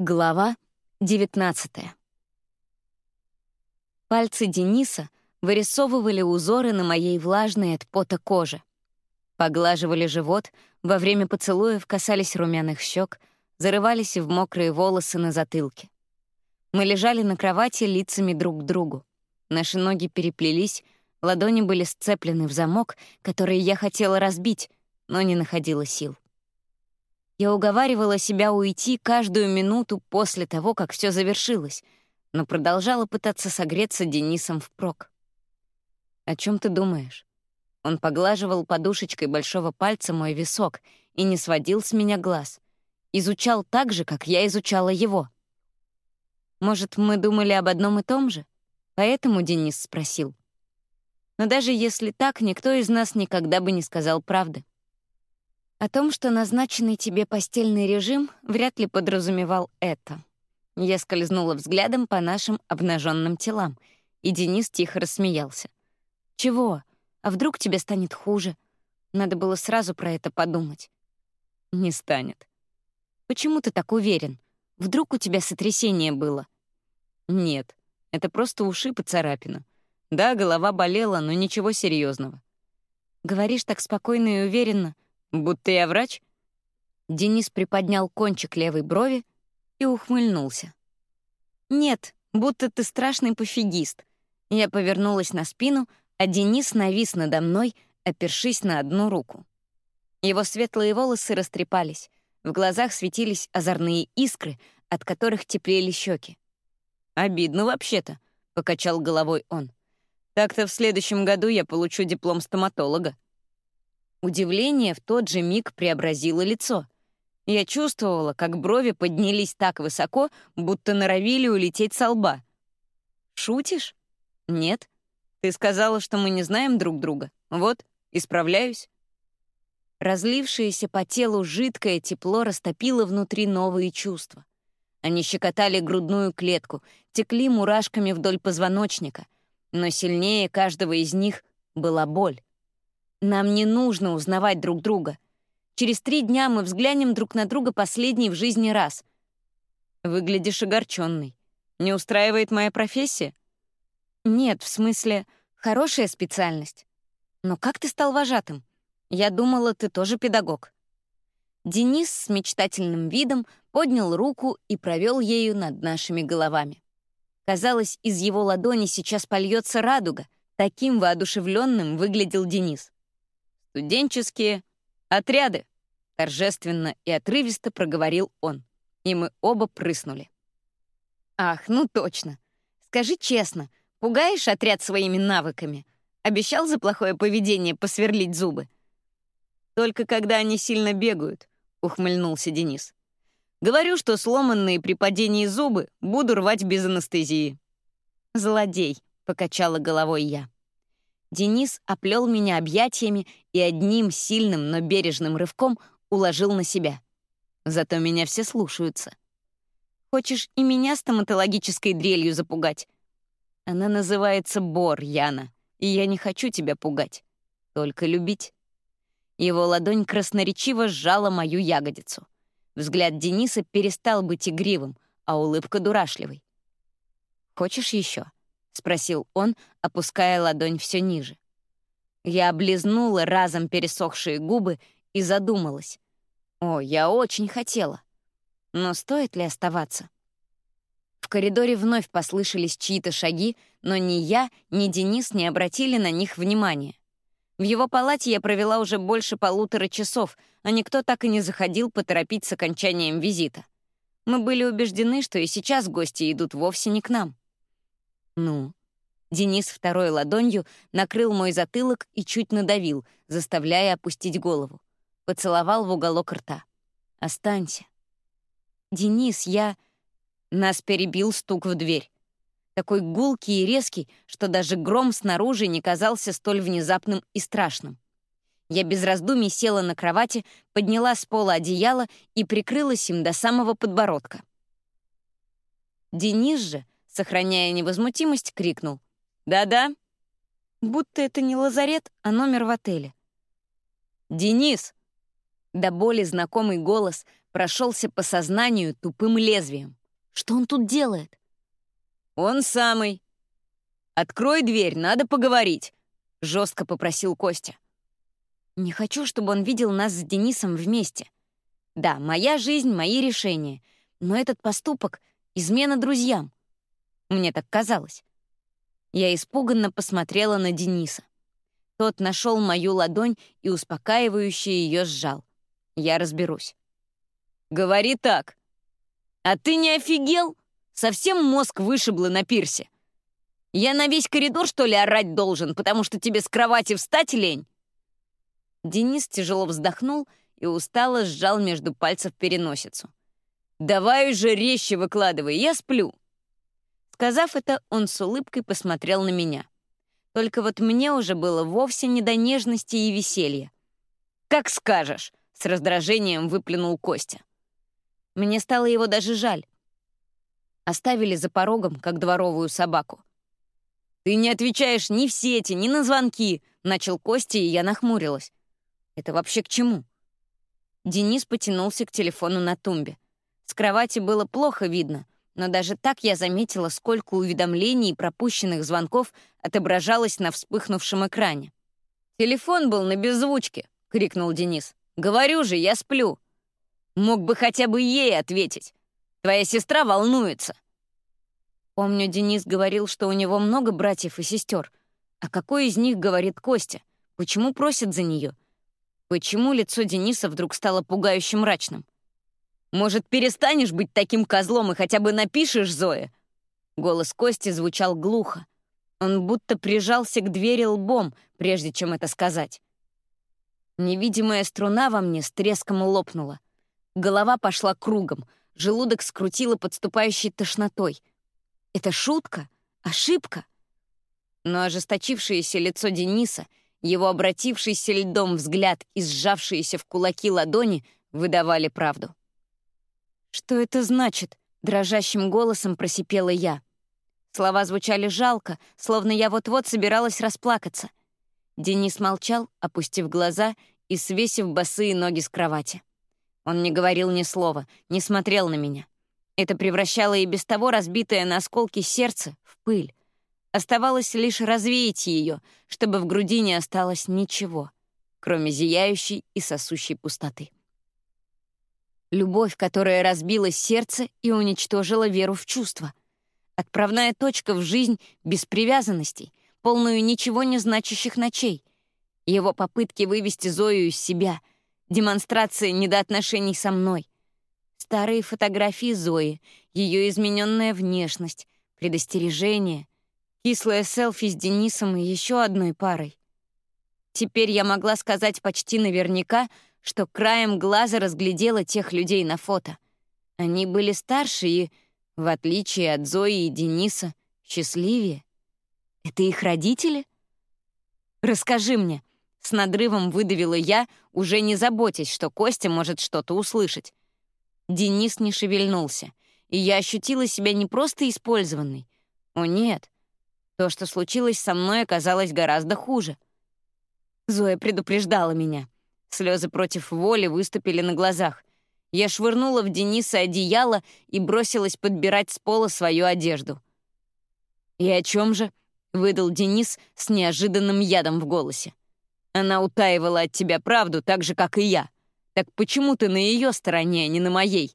Глава 19 Пальцы Дениса вырисовывали узоры на моей влажной от пота коже. Поглаживали живот, во время поцелуев касались румяных щек, зарывались в мокрые волосы на затылке. Мы лежали на кровати лицами друг к другу. Наши ноги переплелись, ладони были сцеплены в замок, который я хотела разбить, но не находила сил. Я уговаривала себя уйти каждую минуту после того, как все завершилось, но продолжала пытаться согреться Денисом впрок. «О чем ты думаешь?» Он поглаживал подушечкой большого пальца мой висок и не сводил с меня глаз. Изучал так же, как я изучала его. «Может, мы думали об одном и том же?» Поэтому Денис спросил. Но даже если так, никто из нас никогда бы не сказал правды. О том, что назначенный тебе постельный режим вряд ли подразумевал это. Я скользнула взглядом по нашим обнаженным телам, и Денис тихо рассмеялся. «Чего? А вдруг тебе станет хуже? Надо было сразу про это подумать». «Не станет». «Почему ты так уверен? Вдруг у тебя сотрясение было?» «Нет, это просто ушиб и царапина. Да, голова болела, но ничего серьезного. «Говоришь так спокойно и уверенно», Будто я врач? Денис приподнял кончик левой брови и ухмыльнулся. Нет, будто ты страшный пофигист. Я повернулась на спину, а Денис навис надо мной, опершись на одну руку. Его светлые волосы растрепались, в глазах светились озорные искры, от которых теплели щеки. «Обидно вообще-то», — покачал головой он. «Так-то в следующем году я получу диплом стоматолога». Удивление в тот же миг преобразило лицо. Я чувствовала, как брови поднялись так высоко, будто норовили улететь со лба. «Шутишь?» «Нет. Ты сказала, что мы не знаем друг друга. Вот, исправляюсь». Разлившееся по телу жидкое тепло растопило внутри новые чувства. Они щекотали грудную клетку, текли мурашками вдоль позвоночника, но сильнее каждого из них была боль. Нам не нужно узнавать друг друга. Через три дня мы взглянем друг на друга последний в жизни раз. Выглядишь огорченный. Не устраивает моя профессия? Нет, в смысле, хорошая специальность. Но как ты стал вожатым? Я думала, ты тоже педагог. Денис с мечтательным видом поднял руку и провел ею над нашими головами. Казалось, из его ладони сейчас польется радуга. Таким воодушевленным выглядел Денис. «Студенческие отряды», — торжественно и отрывисто проговорил он, и мы оба прыснули. «Ах, ну точно. Скажи честно, пугаешь отряд своими навыками? Обещал за плохое поведение посверлить зубы?» «Только когда они сильно бегают», — ухмыльнулся Денис. «Говорю, что сломанные при падении зубы буду рвать без анестезии». «Злодей», — покачала головой я. Денис оплел меня объятиями и одним сильным, но бережным рывком уложил на себя. Зато меня все слушаются. Хочешь и меня стоматологической дрелью запугать? Она называется Бор, Яна, и я не хочу тебя пугать, только любить. Его ладонь красноречиво сжала мою ягодицу. Взгляд Дениса перестал быть игривым, а улыбка дурашливой. «Хочешь еще? — спросил он, опуская ладонь все ниже. Я облизнула разом пересохшие губы и задумалась. О, я очень хотела. Но стоит ли оставаться? В коридоре вновь послышались чьи-то шаги, но ни я, ни Денис не обратили на них внимания. В его палате я провела уже больше полутора часов, а никто так и не заходил поторопить с окончанием визита. Мы были убеждены, что и сейчас гости идут вовсе не к нам. «Ну?» Денис второй ладонью накрыл мой затылок и чуть надавил, заставляя опустить голову. Поцеловал в уголок рта. «Останься». «Денис, я...» Нас перебил стук в дверь. Такой гулкий и резкий, что даже гром снаружи не казался столь внезапным и страшным. Я без раздумий села на кровати, подняла с пола одеяло и прикрылась им до самого подбородка. Денис же, сохраняя невозмутимость, крикнул. «Да-да». Будто это не лазарет, а номер в отеле. «Денис!» До боли знакомый голос прошелся по сознанию тупым лезвием. Что он тут делает? «Он самый. Открой дверь, надо поговорить», — жестко попросил Костя. Не хочу, чтобы он видел нас с Денисом вместе. Да, моя жизнь, мои решения. Но этот поступок — измена друзьям. Мне так казалось. Я испуганно посмотрела на Дениса. Тот нашел мою ладонь и успокаивающе ее сжал. Я разберусь. «Говори так. А ты не офигел? Совсем мозг вышибло на пирсе. Я на весь коридор, что ли, орать должен, потому что тебе с кровати встать лень?» Денис тяжело вздохнул и устало сжал между пальцев переносицу. «Давай уже резче выкладывай, я сплю». Сказав это, он с улыбкой посмотрел на меня. Только вот мне уже было вовсе не до нежности и веселья. «Как скажешь», — с раздражением выплюнул Костя. Мне стало его даже жаль. Оставили за порогом, как дворовую собаку. «Ты не отвечаешь ни в сети, ни на звонки», — начал Костя, и я нахмурилась. Это вообще к чему? Денис потянулся к телефону на тумбе. С кровати было плохо видно, но даже так я заметила, сколько уведомлений и пропущенных звонков отображалось на вспыхнувшем экране. «Телефон был на беззвучке», — крикнул Денис. «Говорю же, я сплю. Мог бы хотя бы ей ответить. Твоя сестра волнуется». Помню, Денис говорил, что у него много братьев и сестер. А какой из них говорит Костя? Почему просит за нее? Почему лицо Дениса вдруг стало пугающе мрачным? «Может, перестанешь быть таким козлом и хотя бы напишешь Зое?» Голос Кости звучал глухо. Он будто прижался к двери лбом, прежде чем это сказать. Невидимая струна во мне с треском лопнула. Голова пошла кругом, желудок скрутило подступающей тошнотой. Это шутка? Ошибка? Но ожесточившееся лицо Дениса — его обратившийся льдом взгляд и сжавшиеся в кулаки ладони выдавали правду. «Что это значит?» — дрожащим голосом просипела я. Слова звучали жалко, словно я вот-вот собиралась расплакаться. Денис молчал, опустив глаза и свесив босые ноги с кровати. Он не говорил ни слова, не смотрел на меня. Это превращало и без того разбитое на осколки сердце в пыль. Оставалось лишь развеять ее, чтобы в груди не осталось ничего, кроме зияющей и сосущей пустоты. Любовь, которая разбила сердце и уничтожила веру в чувства. Отправная точка в жизнь без привязанностей, полную ничего не значащих ночей. Его попытки вывести Зою из себя, демонстрация недоотношений со мной. Старые фотографии Зои, ее измененная внешность, предостережение, Кислое селфи с Денисом и еще одной парой. Теперь я могла сказать почти наверняка, что краем глаза разглядела тех людей на фото. Они были старше и, в отличие от Зои и Дениса, счастливее. Это их родители? Расскажи мне. С надрывом выдавила я, уже не заботясь, что Костя может что-то услышать. Денис не шевельнулся, и я ощутила себя не просто использованной. О нет, то, что случилось со мной, оказалось гораздо хуже. Зоя предупреждала меня. Слезы против воли выступили на глазах. Я швырнула в Дениса одеяло и бросилась подбирать с пола свою одежду. «И о чем же?» — выдал Денис с неожиданным ядом в голосе. «Она утаивала от тебя правду, так же, как и я. Так почему ты на ее стороне, а не на моей?»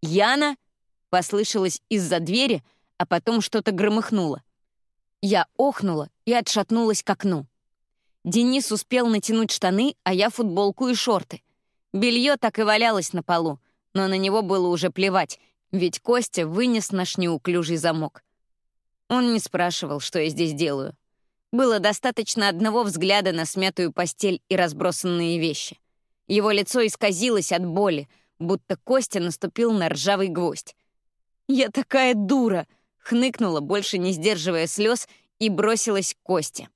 «Яна?» — послышалось из-за двери, а потом что-то громыхнуло. Я охнула и отшатнулась к окну. Денис успел натянуть штаны, а я футболку и шорты. Белье так и валялось на полу, но на него было уже плевать, ведь Костя вынес наш неуклюжий замок. Он не спрашивал, что я здесь делаю. Было достаточно одного взгляда на смятую постель и разбросанные вещи. Его лицо исказилось от боли, будто Костя наступил на ржавый гвоздь. «Я такая дура!» хныкнула, больше не сдерживая слез, и бросилась к Косте.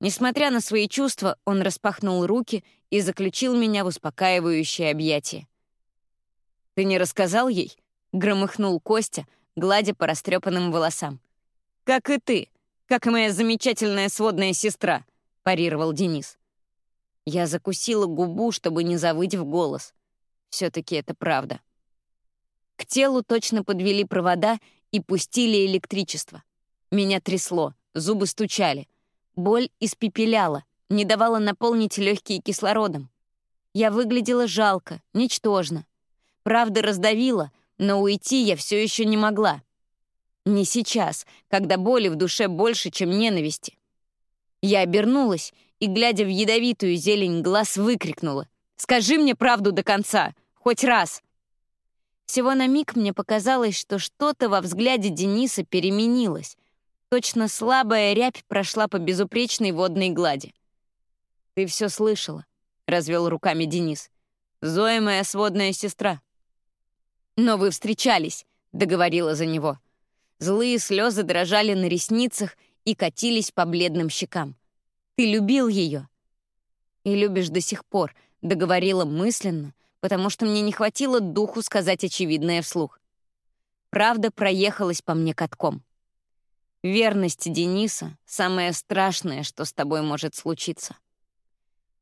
Несмотря на свои чувства, он распахнул руки и заключил меня в успокаивающее объятие. «Ты не рассказал ей?» — громыхнул Костя, гладя по растрепанным волосам. «Как и ты, как и моя замечательная сводная сестра», — парировал Денис. Я закусила губу, чтобы не завыть в голос. все таки это правда. К телу точно подвели провода и пустили электричество. Меня трясло, зубы стучали. Боль испепеляла, не давала наполнить легкие кислородом. Я выглядела жалко, ничтожно. Правда раздавила, но уйти я все еще не могла. Не сейчас, когда боли в душе больше, чем ненависти. Я обернулась и, глядя в ядовитую зелень глаз, выкрикнула. «Скажи мне правду до конца! Хоть раз!» Всего на миг мне показалось, что что-то во взгляде Дениса переменилось. Точно слабая рябь прошла по безупречной водной глади. «Ты все слышала», — развел руками Денис. «Зоя моя сводная сестра». «Но вы встречались», — договорила за него. Злые слезы дрожали на ресницах и катились по бледным щекам. «Ты любил ее?» «И любишь до сих пор», — договорила мысленно, потому что мне не хватило духу сказать очевидное вслух. Правда проехалась по мне катком. Верность Дениса — самое страшное, что с тобой может случиться.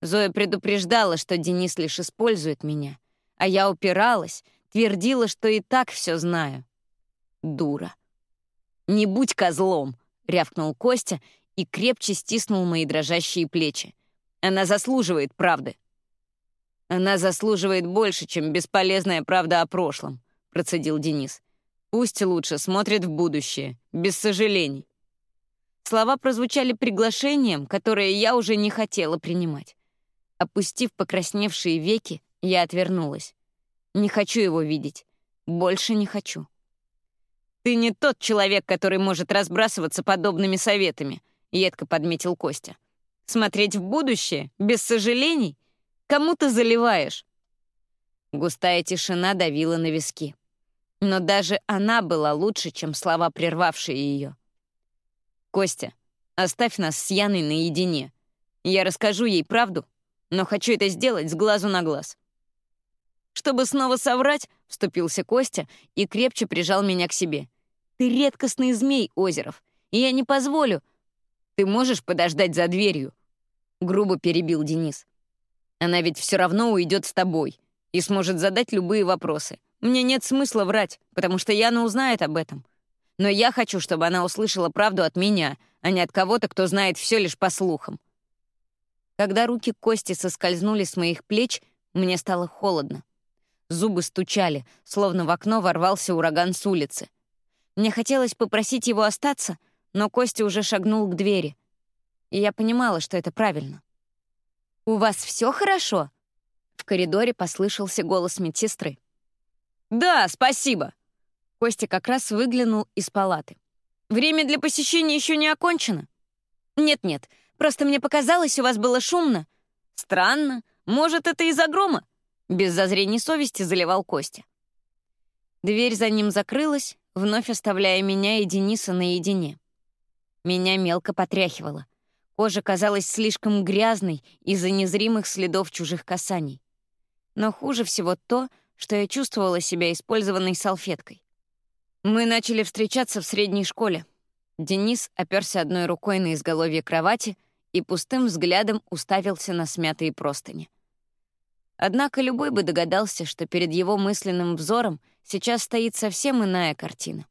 Зоя предупреждала, что Денис лишь использует меня, а я упиралась, твердила, что и так все знаю. Дура. «Не будь козлом!» — рявкнул Костя и крепче стиснул мои дрожащие плечи. «Она заслуживает правды». «Она заслуживает больше, чем бесполезная правда о прошлом», — процедил Денис. «Пусть лучше смотрит в будущее, без сожалений». Слова прозвучали приглашением, которое я уже не хотела принимать. Опустив покрасневшие веки, я отвернулась. Не хочу его видеть. Больше не хочу. «Ты не тот человек, который может разбрасываться подобными советами», — едко подметил Костя. «Смотреть в будущее, без сожалений? Кому ты заливаешь?» Густая тишина давила на виски. Но даже она была лучше, чем слова, прервавшие ее. «Костя, оставь нас с Яной наедине. Я расскажу ей правду, но хочу это сделать с глазу на глаз». «Чтобы снова соврать», — вступился Костя и крепче прижал меня к себе. «Ты редкостный змей, Озеров, и я не позволю». «Ты можешь подождать за дверью?» — грубо перебил Денис. Она ведь все равно уйдет с тобой и сможет задать любые вопросы. Мне нет смысла врать, потому что Яна узнает об этом. Но я хочу, чтобы она услышала правду от меня, а не от кого-то, кто знает все лишь по слухам. Когда руки Кости соскользнули с моих плеч, мне стало холодно. Зубы стучали, словно в окно ворвался ураган с улицы. Мне хотелось попросить его остаться, но Костя уже шагнул к двери. И я понимала, что это правильно. «У вас все хорошо?» В коридоре послышался голос медсестры. «Да, спасибо!» Костя как раз выглянул из палаты. «Время для посещения еще не окончено?» «Нет-нет, просто мне показалось, у вас было шумно». «Странно. Может, это из-за грома?» Без зазрений совести заливал Костя. Дверь за ним закрылась, вновь оставляя меня и Дениса наедине. Меня мелко потряхивало. Кожа казалась слишком грязной из-за незримых следов чужих касаний. Но хуже всего то, что я чувствовала себя использованной салфеткой. Мы начали встречаться в средней школе. Денис оперся одной рукой на изголовье кровати и пустым взглядом уставился на смятые простыни. Однако любой бы догадался, что перед его мысленным взором сейчас стоит совсем иная картина.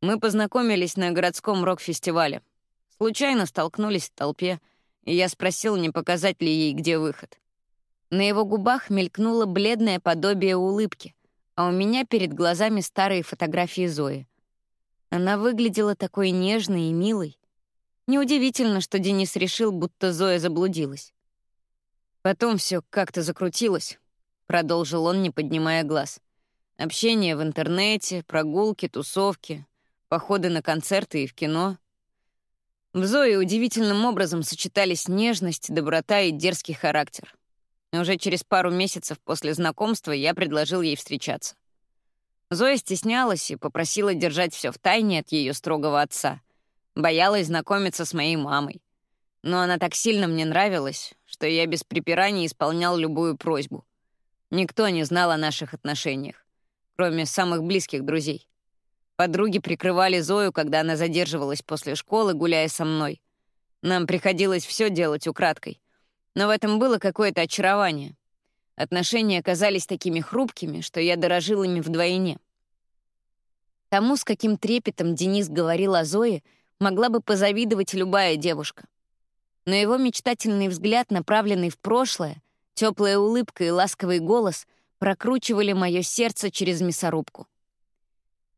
Мы познакомились на городском рок-фестивале — Случайно столкнулись в толпе, и я спросил, не показать ли ей, где выход. На его губах мелькнуло бледное подобие улыбки, а у меня перед глазами старые фотографии Зои. Она выглядела такой нежной и милой. Неудивительно, что Денис решил, будто Зоя заблудилась. Потом все как-то закрутилось, продолжил он, не поднимая глаз. Общение в интернете, прогулки, тусовки, походы на концерты и в кино. В Зое удивительным образом сочетались нежность, доброта и дерзкий характер. Уже через пару месяцев после знакомства я предложил ей встречаться. Зоя стеснялась и попросила держать все в тайне от ее строгого отца. Боялась знакомиться с моей мамой. Но она так сильно мне нравилась, что я без припираний исполнял любую просьбу. Никто не знал о наших отношениях, кроме самых близких друзей. Подруги прикрывали Зою, когда она задерживалась после школы, гуляя со мной. Нам приходилось все делать украдкой. Но в этом было какое-то очарование. Отношения оказались такими хрупкими, что я дорожил ими вдвойне. Тому, с каким трепетом Денис говорил о Зое, могла бы позавидовать любая девушка. Но его мечтательный взгляд, направленный в прошлое, теплая улыбка и ласковый голос прокручивали мое сердце через мясорубку.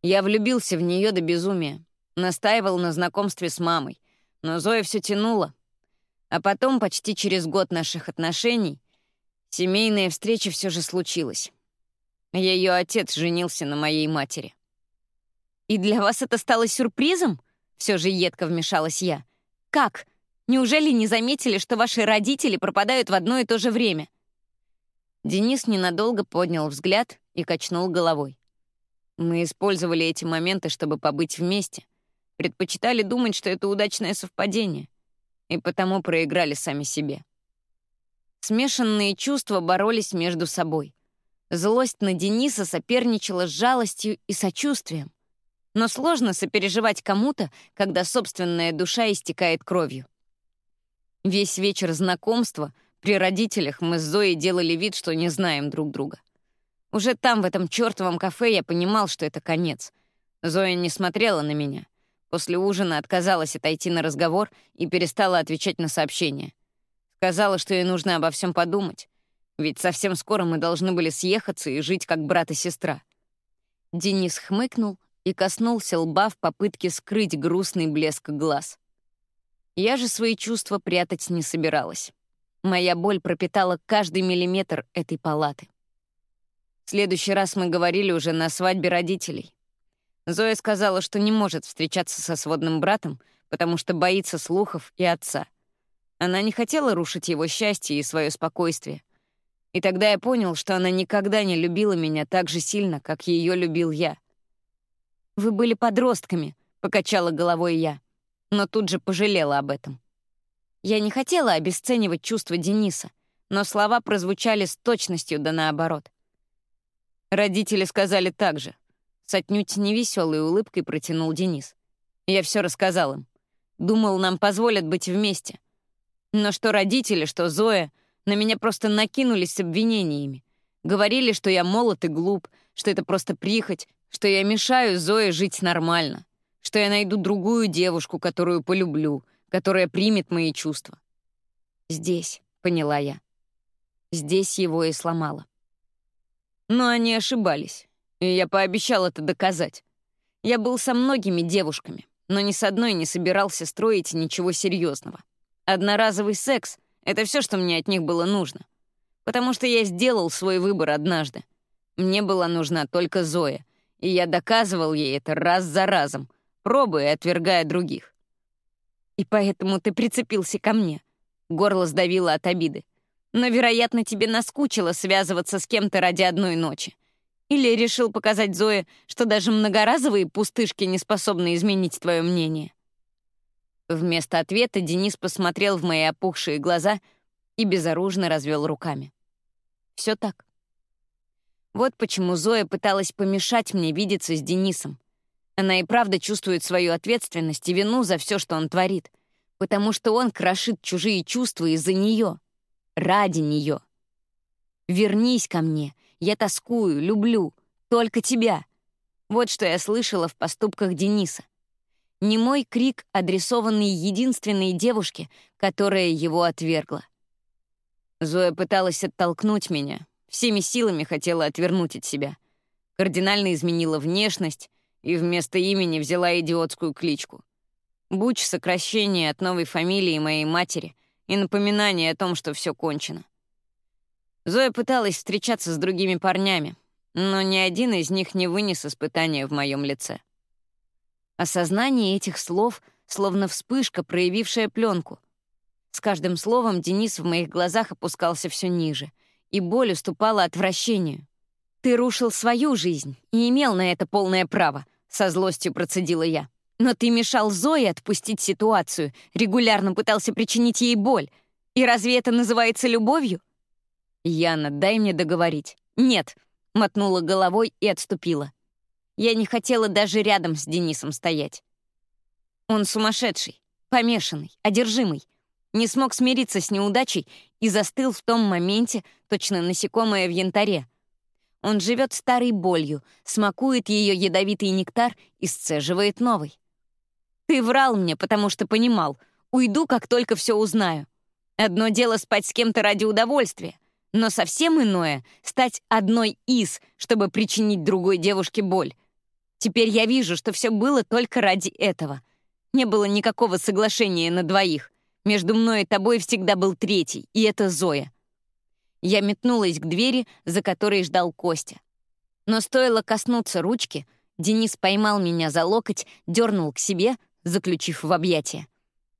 Я влюбился в нее до безумия, настаивал на знакомстве с мамой, но Зоя все тянула. А потом, почти через год наших отношений, семейная встреча все же случилась. Ее отец женился на моей матери. «И для вас это стало сюрпризом?» — все же едко вмешалась я. «Как? Неужели не заметили, что ваши родители пропадают в одно и то же время?» Денис ненадолго поднял взгляд и качнул головой. Мы использовали эти моменты, чтобы побыть вместе. Предпочитали думать, что это удачное совпадение. И потому проиграли сами себе. Смешанные чувства боролись между собой. Злость на Дениса соперничала с жалостью и сочувствием. Но сложно сопереживать кому-то, когда собственная душа истекает кровью. Весь вечер знакомства при родителях мы с Зоей делали вид, что не знаем друг друга. Уже там, в этом чертовом кафе, я понимал, что это конец. Зоя не смотрела на меня. После ужина отказалась отойти на разговор и перестала отвечать на сообщения. Сказала, что ей нужно обо всем подумать. Ведь совсем скоро мы должны были съехаться и жить как брат и сестра. Денис хмыкнул и коснулся лба в попытке скрыть грустный блеск глаз. Я же свои чувства прятать не собиралась. Моя боль пропитала каждый миллиметр этой палаты. В следующий раз мы говорили уже на свадьбе родителей. Зоя сказала, что не может встречаться со сводным братом, потому что боится слухов и отца. Она не хотела рушить его счастье и свое спокойствие. И тогда я понял, что она никогда не любила меня так же сильно, как ее любил я. «Вы были подростками», — покачала головой я, но тут же пожалела об этом. Я не хотела обесценивать чувства Дениса, но слова прозвучали с точностью да наоборот. Родители сказали так же. С отнюдь невеселой улыбкой протянул Денис. Я все рассказал им. Думал, нам позволят быть вместе. Но что родители, что Зоя на меня просто накинулись с обвинениями. Говорили, что я молод и глуп, что это просто прихоть, что я мешаю Зое жить нормально, что я найду другую девушку, которую полюблю, которая примет мои чувства. Здесь, поняла я. Здесь его и сломала. Но они ошибались, и я пообещал это доказать. Я был со многими девушками, но ни с одной не собирался строить ничего серьезного. Одноразовый секс — это все, что мне от них было нужно. Потому что я сделал свой выбор однажды. Мне была нужна только Зоя, и я доказывал ей это раз за разом, пробуя и отвергая других. И поэтому ты прицепился ко мне. Горло сдавило от обиды. Но, вероятно, тебе наскучило связываться с кем-то ради одной ночи. Или решил показать Зое, что даже многоразовые пустышки не способны изменить твое мнение. Вместо ответа Денис посмотрел в мои опухшие глаза и безоружно развел руками. Все так. Вот почему Зоя пыталась помешать мне видеться с Денисом. Она и правда чувствует свою ответственность и вину за все, что он творит, потому что он крошит чужие чувства из-за нее, ради нее. «Вернись ко мне, я тоскую, люблю, только тебя». Вот что я слышала в поступках Дениса. Не мой крик, адресованный единственной девушке, которая его отвергла. Зоя пыталась оттолкнуть меня, всеми силами хотела отвернуть от себя. Кардинально изменила внешность и вместо имени взяла идиотскую кличку. Буч — сокращение от новой фамилии моей матери и напоминание о том, что все кончено. Зоя пыталась встречаться с другими парнями, но ни один из них не вынес испытания в моем лице. Осознание этих слов словно вспышка, проявившая пленку. С каждым словом Денис в моих глазах опускался все ниже — и боль уступала отвращению. «Ты рушил свою жизнь и имел на это полное право», — со злостью процедила я. «Но ты мешал Зое отпустить ситуацию, регулярно пытался причинить ей боль. И разве это называется любовью?» «Яна, дай мне договорить». «Нет», — мотнула головой и отступила. Я не хотела даже рядом с Денисом стоять. Он сумасшедший, помешанный, одержимый. не смог смириться с неудачей и застыл в том моменте, точно насекомое в янтаре. Он живет старой болью, смакует ее ядовитый нектар и сцеживает новый. Ты врал мне, потому что понимал. Уйду, как только все узнаю. Одно дело спать с кем-то ради удовольствия, но совсем иное — стать одной из, чтобы причинить другой девушке боль. Теперь я вижу, что все было только ради этого. Не было никакого соглашения на двоих. Между мной и тобой всегда был третий, и это Зоя. Я метнулась к двери, за которой ждал Костя. Но стоило коснуться ручки, Денис поймал меня за локоть, дернул к себе, заключив в объятия.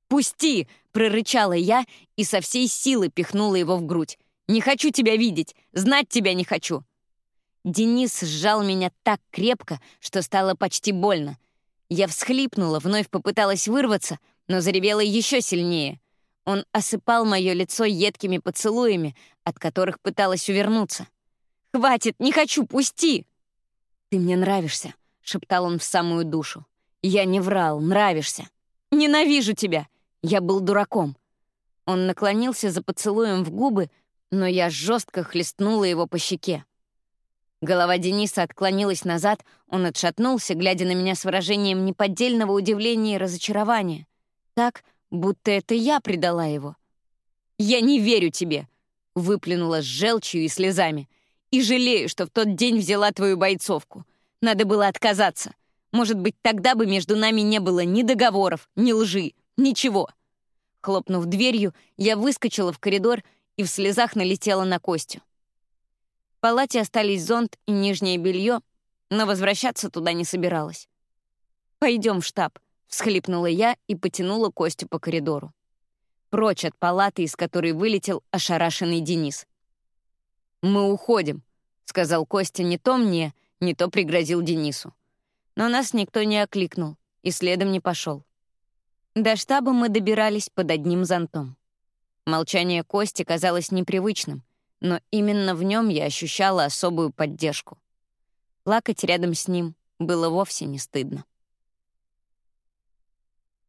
«Пусти!» — прорычала я и со всей силы пихнула его в грудь. «Не хочу тебя видеть! Знать тебя не хочу!» Денис сжал меня так крепко, что стало почти больно. Я всхлипнула, вновь попыталась вырваться, но заревела еще сильнее. Он осыпал мое лицо едкими поцелуями, от которых пыталась увернуться. «Хватит, не хочу, пусти!» «Ты мне нравишься», — шептал он в самую душу. «Я не врал, нравишься. Ненавижу тебя!» Я был дураком. Он наклонился за поцелуем в губы, но я жестко хлестнула его по щеке. Голова Дениса отклонилась назад, он отшатнулся, глядя на меня с выражением неподдельного удивления и разочарования. Так, будто это я предала его. «Я не верю тебе!» — выплюнула с желчью и слезами. «И жалею, что в тот день взяла твою бойцовку. Надо было отказаться. Может быть, тогда бы между нами не было ни договоров, ни лжи, ничего». Хлопнув дверью, я выскочила в коридор и в слезах налетела на Костю. В палате остались зонт и нижнее белье, но возвращаться туда не собиралась. Пойдем в штаб», — всхлипнула я и потянула Костю по коридору. Прочь от палаты, из которой вылетел ошарашенный Денис. «Мы уходим», — сказал Костя не то мне, не то пригрозил Денису. Но нас никто не окликнул и следом не пошел. До штаба мы добирались под одним зонтом. Молчание Кости казалось непривычным, но именно в нем я ощущала особую поддержку. Плакать рядом с ним было вовсе не стыдно.